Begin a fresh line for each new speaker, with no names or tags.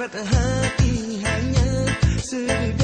hasrat hati hanya sedih.